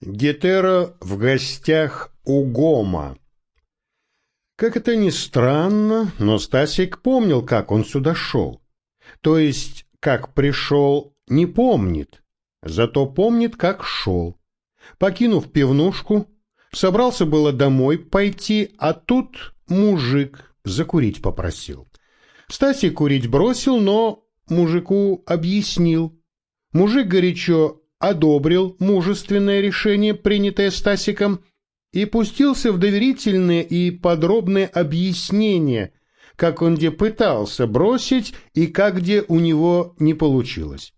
Гетера в гостях у Гома. Как это ни странно, но Стасик помнил, как он сюда шел. То есть, как пришел, не помнит, зато помнит, как шел. Покинув пивнушку, собрался было домой пойти, а тут мужик закурить попросил. Стасик курить бросил, но мужику объяснил. Мужик горячо одобрил мужественное решение, принятое Стасиком, и пустился в доверительное и подробное объяснение, как он где пытался бросить и как где у него не получилось.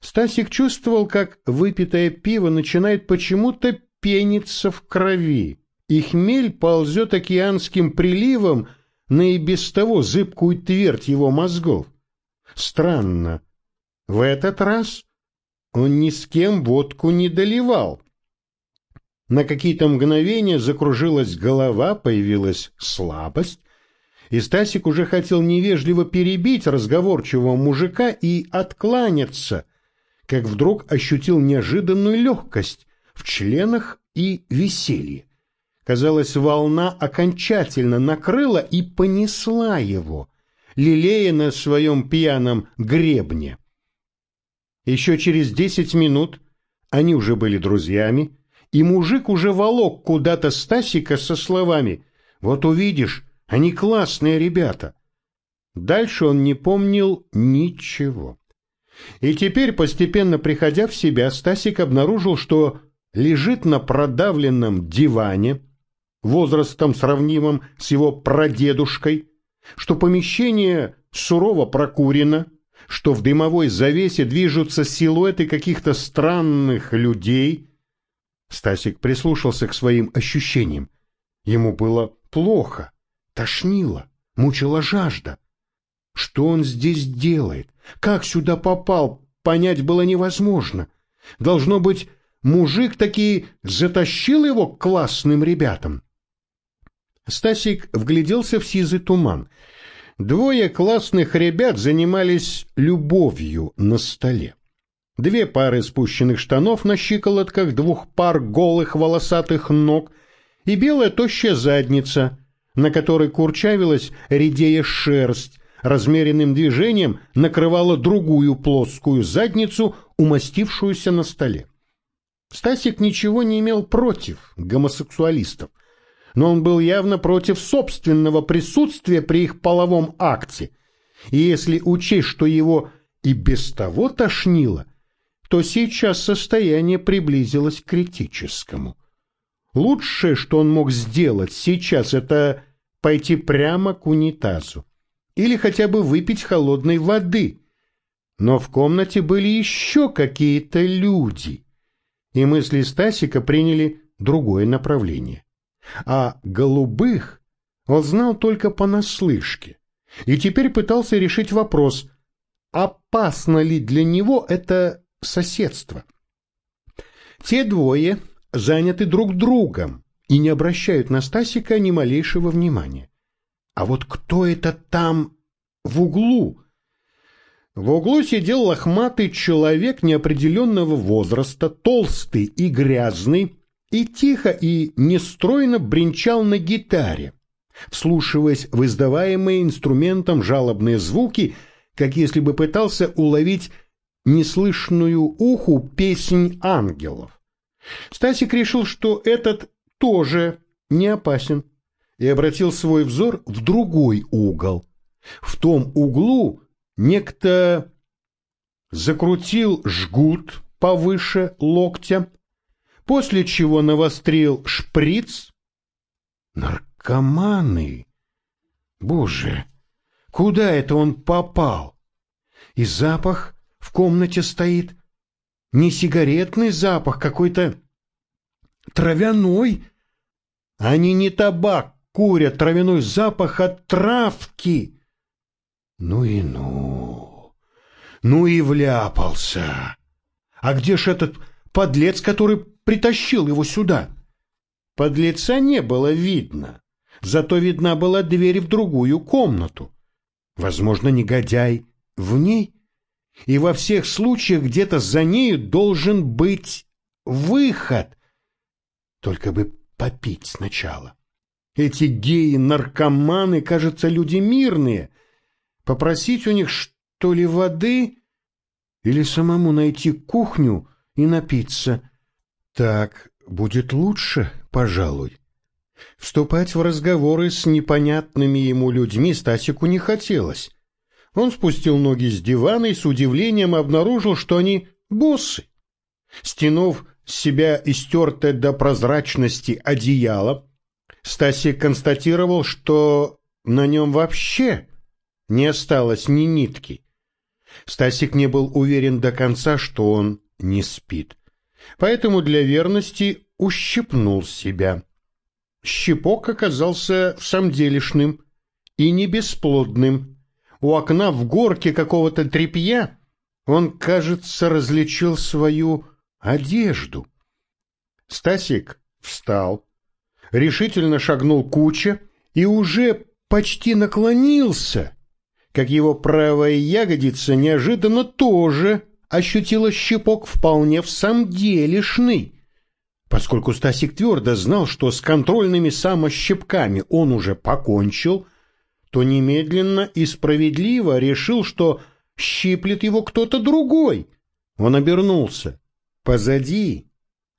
Стасик чувствовал, как выпитое пиво начинает почему-то пениться в крови, и хмель ползет океанским приливом на и без того зыбкую твердь его мозгов. Странно. В этот раз он ни с кем водку не доливал. На какие-то мгновения закружилась голова, появилась слабость, и Стасик уже хотел невежливо перебить разговорчивого мужика и откланяться, как вдруг ощутил неожиданную легкость в членах и веселье. Казалось, волна окончательно накрыла и понесла его, лелея на своем пьяном гребне. Еще через десять минут они уже были друзьями, и мужик уже волок куда-то Стасика со словами «Вот увидишь, они классные ребята». Дальше он не помнил ничего. И теперь, постепенно приходя в себя, Стасик обнаружил, что лежит на продавленном диване, возрастом сравнимым с его прадедушкой, что помещение сурово прокурено, что в дымовой завесе движутся силуэты каких-то странных людей. Стасик прислушался к своим ощущениям. Ему было плохо, тошнило, мучила жажда. Что он здесь делает? Как сюда попал, понять было невозможно. Должно быть, мужик таки затащил его к классным ребятам. Стасик вгляделся в сизый туман — Двое классных ребят занимались любовью на столе. Две пары спущенных штанов на щиколотках, двух пар голых волосатых ног и белая тощая задница, на которой курчавилась редея шерсть, размеренным движением накрывала другую плоскую задницу, умастившуюся на столе. Стасик ничего не имел против гомосексуалистов, но он был явно против собственного присутствия при их половом акте. И если учесть, что его и без того тошнило, то сейчас состояние приблизилось к критическому. Лучшее, что он мог сделать сейчас, это пойти прямо к унитазу или хотя бы выпить холодной воды. Но в комнате были еще какие-то люди, и мысли Стасика приняли другое направление а голубых он знал только понаслышке и теперь пытался решить вопрос, опасно ли для него это соседство. Те двое заняты друг другом и не обращают на Стасика ни малейшего внимания. А вот кто это там в углу? В углу сидел лохматый человек неопределенного возраста, толстый и грязный, и тихо и нестройно бренчал на гитаре, вслушиваясь в издаваемые инструментом жалобные звуки, как если бы пытался уловить неслышную уху песнь ангелов. Стасик решил, что этот тоже не опасен, и обратил свой взор в другой угол. В том углу некто закрутил жгут повыше локтя, после чего навострил шприц. Наркоманы! Боже, куда это он попал? И запах в комнате стоит. Не сигаретный запах, какой-то травяной. Они не табак курят, травяной запах от травки. Ну и ну, ну и вляпался. А где ж этот подлец, который притащил его сюда? Подлеца не было видно, зато видна была дверь в другую комнату. Возможно, негодяй в ней, и во всех случаях где-то за нею должен быть выход, Только бы попить сначала. Эти геи-наркоманы, кажется, люди мирные. Попросить у них, что ли, воды или самому найти кухню и напиться. Так будет лучше, пожалуй. Вступать в разговоры с непонятными ему людьми Стасику не хотелось. Он спустил ноги с дивана и с удивлением обнаружил, что они боссы. Стянув с себя истертое до прозрачности одеяло, Стасик констатировал, что на нем вообще не осталось ни нитки. Стасик не был уверен до конца, что он не спит. Поэтому для верности ущипнул себя. Щипок оказался самделишным и не бесплодным. У окна в горке какого-то тряпья он, кажется, различил свою одежду. Стасик встал, решительно шагнул к куче и уже почти наклонился, как его правая ягодица неожиданно тоже ощутила щепок вполне в самом делешный. Поскольку Стасик твердо знал, что с контрольными самощепками он уже покончил, то немедленно и справедливо решил, что щиплет его кто-то другой. Он обернулся. Позади,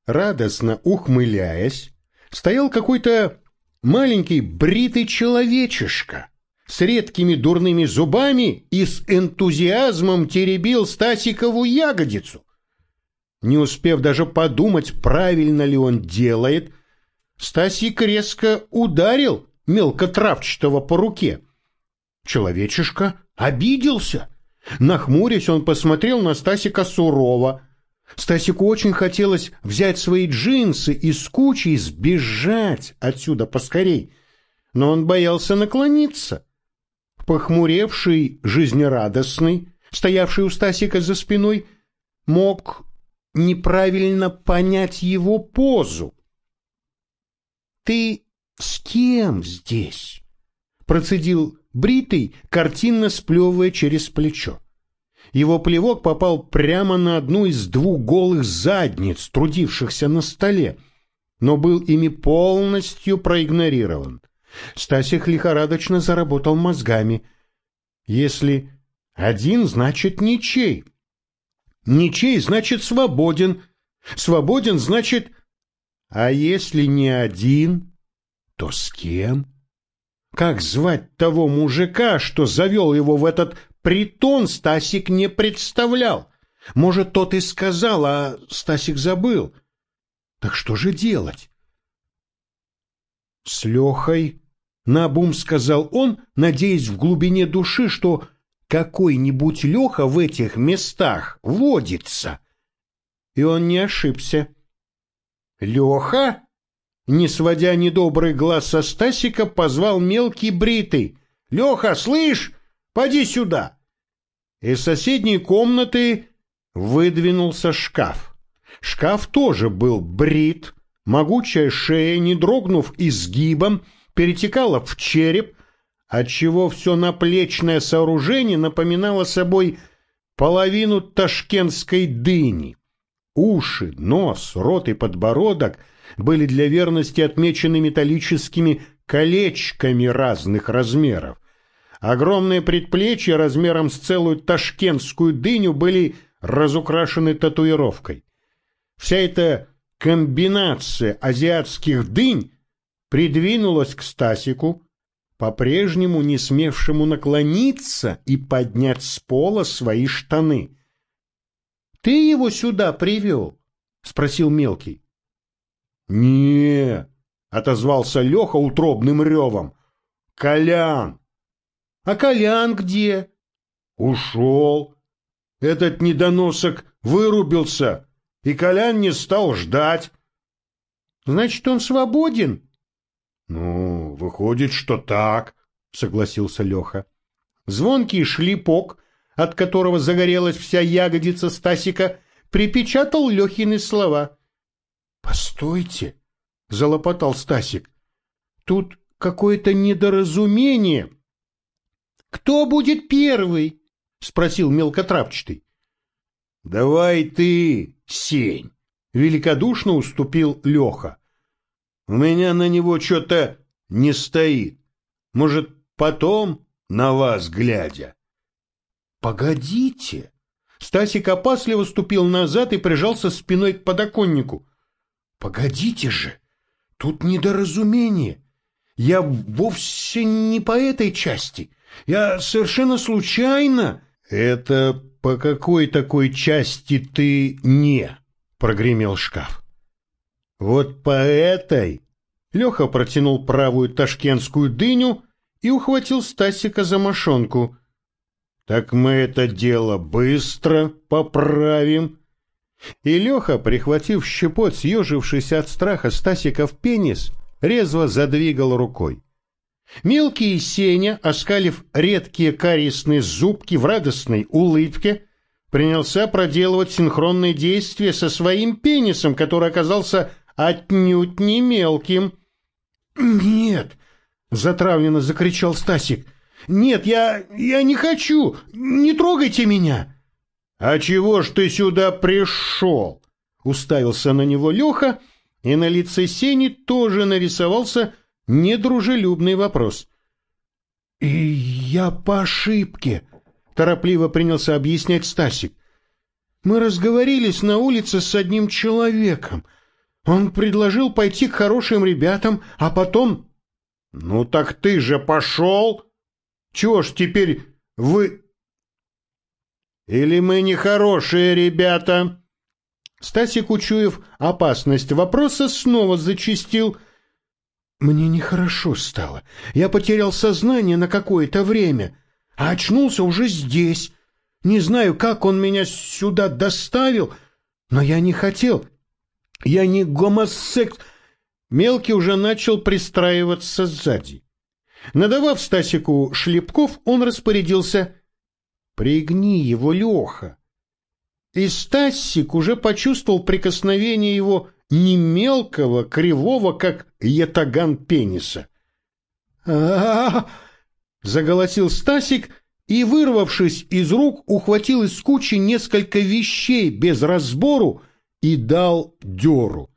радостно ухмыляясь, стоял какой-то маленький бритый человечишка с редкими дурными зубами и с энтузиазмом теребил Стасикову ягодицу. Не успев даже подумать, правильно ли он делает, Стасик резко ударил мелкотравчатого по руке. Человечишка обиделся. Нахмурясь, он посмотрел на Стасика сурово. Стасику очень хотелось взять свои джинсы из кучи и сбежать отсюда поскорей, но он боялся наклониться. Похмуревший, жизнерадостный, стоявший у Стасика за спиной, мог неправильно понять его позу. «Ты с кем здесь?» — процедил Бритый, картинно сплевывая через плечо. Его плевок попал прямо на одну из двух голых задниц, трудившихся на столе, но был ими полностью проигнорирован. Стасик лихорадочно заработал мозгами. Если один, значит ничей. Ничей, значит свободен. Свободен, значит... А если не один, то с кем? Как звать того мужика, что завел его в этот притон, Стасик не представлял. Может, тот и сказал, а Стасик забыл. Так что же делать? С Лехой, набум сказал он, надеясь в глубине души, что какой-нибудь Леха в этих местах водится. И он не ошибся. Леха? Не сводя недобрый глаз со Стасика, позвал мелкий бритый. «Леха, слышь, поди сюда!» Из соседней комнаты выдвинулся шкаф. Шкаф тоже был брит, могучая шея, не дрогнув изгибом, перетекала в череп, отчего все наплечное сооружение напоминало собой половину ташкентской дыни. Уши, нос, рот и подбородок — были для верности отмечены металлическими колечками разных размеров. Огромные предплечья размером с целую ташкентскую дыню были разукрашены татуировкой. Вся эта комбинация азиатских дынь придвинулась к Стасику, по-прежнему не смевшему наклониться и поднять с пола свои штаны. — Ты его сюда привел? — спросил мелкий не отозвался Леха утробным ревом. «Колян!» «А Колян где?» «Ушел. Этот недоносок вырубился, и Колян не стал ждать». «Значит, он свободен?» «Ну, выходит, что так», — согласился Леха. Звонкий шлепок, от которого загорелась вся ягодица Стасика, припечатал Лехины слова — Постойте, залопотал Стасик. Тут какое-то недоразумение. Кто будет первый? спросил мелкотравчатый. Давай ты, Сень, великодушно уступил Леха. У меня на него что-то не стоит. Может, потом на вас глядя? Погодите. Стасик опасливо ступил назад и прижался спиной к подоконнику. Погодите же, тут недоразумение. Я вовсе не по этой части. Я совершенно случайно. Это по какой такой части ты не? Прогремел шкаф. Вот по этой. Леха протянул правую ташкентскую дыню и ухватил Стасика за мошонку. Так мы это дело быстро поправим. И Леха, прихватив щепот, съежившись от страха Стасика в пенис, резво задвигал рукой. Мелкий Сеня, оскалив редкие кариесные зубки в радостной улыбке, принялся проделывать синхронные действия со своим пенисом, который оказался отнюдь не мелким. «Нет!» — затравленно закричал Стасик. «Нет, я... я не хочу! Не трогайте меня!» «А чего ж ты сюда пришел?» — уставился на него Леха, и на лице Сени тоже нарисовался недружелюбный вопрос. «И я по ошибке», — торопливо принялся объяснять Стасик. «Мы разговорились на улице с одним человеком. Он предложил пойти к хорошим ребятам, а потом...» «Ну так ты же пошел!» Чего ж теперь вы... Или мы не хорошие ребята? Стасик, учуяв опасность вопроса, снова зачистил. Мне нехорошо стало. Я потерял сознание на какое-то время, а очнулся уже здесь. Не знаю, как он меня сюда доставил, но я не хотел. Я не гомосекс... Мелкий уже начал пристраиваться сзади. Надавав Стасику шлепков, он распорядился «Пригни его, Леха». И Стасик уже почувствовал прикосновение его не мелкого, кривого, как ятаган пениса. а, заголосил Стасик и, вырвавшись из рук, ухватил из кучи несколько вещей без разбору и дал дёру.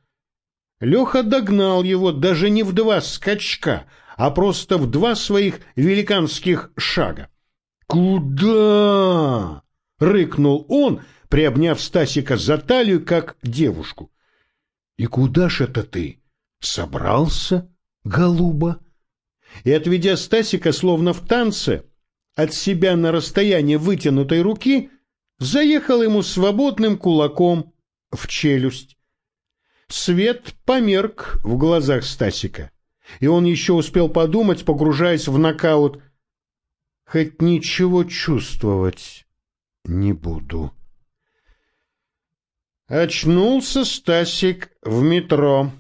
Леха догнал его даже не в два скачка, а просто в два своих великанских шага. «Куда?» — рыкнул он, приобняв Стасика за талию, как девушку. «И куда ж это ты? Собрался, голуба?» И, отведя Стасика, словно в танце, от себя на расстояние вытянутой руки, заехал ему свободным кулаком в челюсть. Свет померк в глазах Стасика и он еще успел подумать, погружаясь в нокаут. Хоть ничего чувствовать не буду. Очнулся Стасик в метро.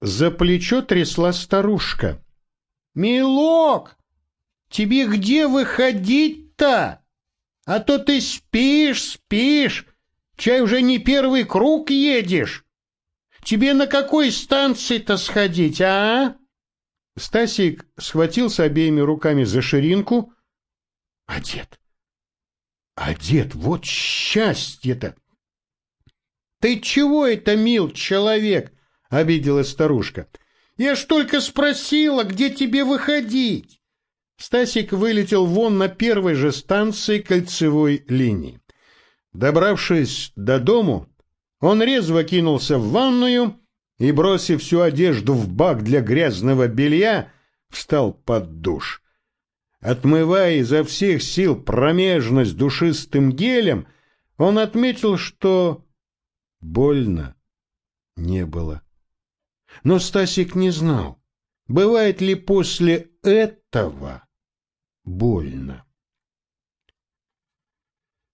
За плечо трясла старушка. «Милок, тебе где выходить-то? А то ты спишь, спишь, чай уже не первый круг едешь. Тебе на какой станции-то сходить, а?» Стасик схватился обеими руками за ширинку. Одет. Одет, вот счастье-то! Ты чего это, мил человек? Обиделась старушка. Я ж только спросила, где тебе выходить. Стасик вылетел вон на первой же станции кольцевой линии. Добравшись до дому, он резво кинулся в ванную и, бросив всю одежду в бак для грязного белья, встал под душ. Отмывая изо всех сил промежность душистым гелем, он отметил, что больно не было. Но Стасик не знал, бывает ли после этого больно.